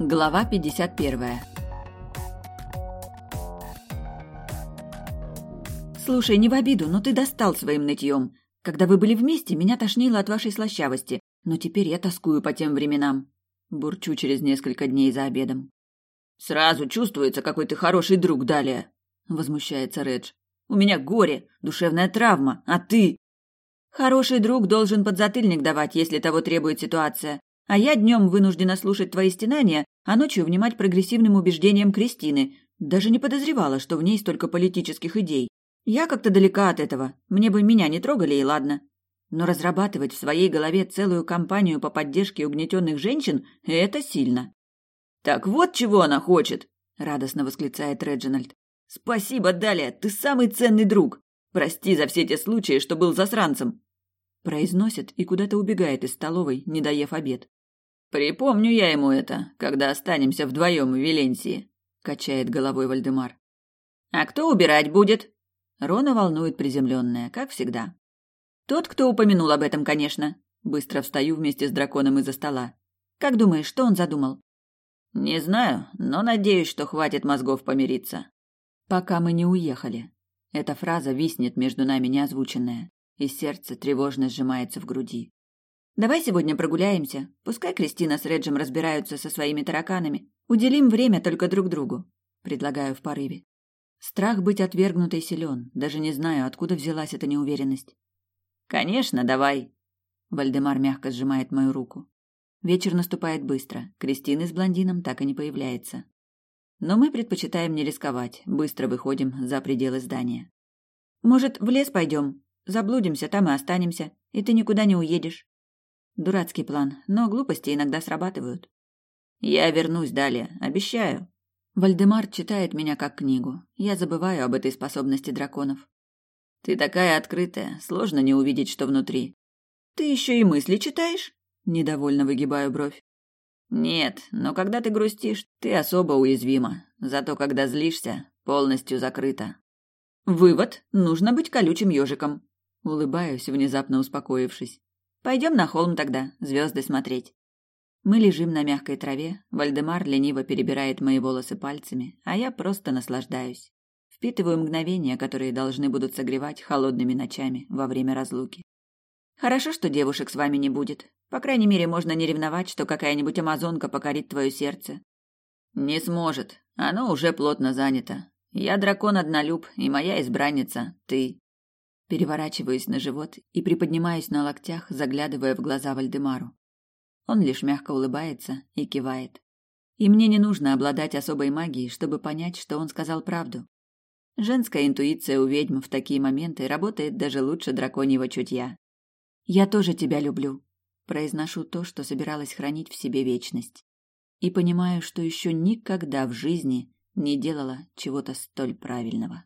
Глава 51 «Слушай, не в обиду, но ты достал своим нытьем. Когда вы были вместе, меня тошнило от вашей слащавости, но теперь я тоскую по тем временам». Бурчу через несколько дней за обедом. «Сразу чувствуется, какой ты хороший друг, Далия!» — возмущается Редж. «У меня горе, душевная травма, а ты...» «Хороший друг должен подзатыльник давать, если того требует ситуация. А я днем вынуждена слушать твои стенания, а ночью внимать прогрессивным убеждениям Кристины. Даже не подозревала, что в ней столько политических идей. Я как-то далека от этого. Мне бы меня не трогали, и ладно. Но разрабатывать в своей голове целую кампанию по поддержке угнетенных женщин – это сильно. «Так вот чего она хочет!» – радостно восклицает Реджинальд. «Спасибо, Далия, ты самый ценный друг! Прости за все те случаи, что был засранцем!» Произносит и куда-то убегает из столовой, не доев обед. «Припомню я ему это, когда останемся вдвоем в Веленсии», – качает головой Вальдемар. «А кто убирать будет?» Рона волнует приземленная, как всегда. «Тот, кто упомянул об этом, конечно». Быстро встаю вместе с драконом из-за стола. «Как думаешь, что он задумал?» «Не знаю, но надеюсь, что хватит мозгов помириться». «Пока мы не уехали». Эта фраза виснет между нами неозвученная, и сердце тревожно сжимается в груди. Давай сегодня прогуляемся. Пускай Кристина с Реджем разбираются со своими тараканами. Уделим время только друг другу. Предлагаю в порыве. Страх быть отвергнутой силен. Даже не знаю, откуда взялась эта неуверенность. Конечно, давай. Вальдемар мягко сжимает мою руку. Вечер наступает быстро. Кристины с блондином так и не появляется. Но мы предпочитаем не рисковать. Быстро выходим за пределы здания. Может, в лес пойдем? Заблудимся, там и останемся. И ты никуда не уедешь. Дурацкий план, но глупости иногда срабатывают. Я вернусь далее, обещаю. Вальдемар читает меня как книгу. Я забываю об этой способности драконов. Ты такая открытая, сложно не увидеть, что внутри. Ты еще и мысли читаешь? Недовольно выгибаю бровь. Нет, но когда ты грустишь, ты особо уязвима. Зато когда злишься, полностью закрыта. Вывод: нужно быть колючим ежиком. Улыбаюсь, внезапно успокоившись. Пойдем на холм тогда, звезды смотреть. Мы лежим на мягкой траве, Вальдемар лениво перебирает мои волосы пальцами, а я просто наслаждаюсь. Впитываю мгновения, которые должны будут согревать холодными ночами во время разлуки. Хорошо, что девушек с вами не будет. По крайней мере, можно не ревновать, что какая-нибудь амазонка покорит твое сердце. Не сможет. Оно уже плотно занято. Я дракон-однолюб, и моя избранница — ты. Переворачиваюсь на живот и приподнимаюсь на локтях, заглядывая в глаза Вальдемару. Он лишь мягко улыбается и кивает. И мне не нужно обладать особой магией, чтобы понять, что он сказал правду. Женская интуиция у ведьм в такие моменты работает даже лучше драконьего чутья. «Я тоже тебя люблю», – произношу то, что собиралась хранить в себе вечность. И понимаю, что еще никогда в жизни не делала чего-то столь правильного.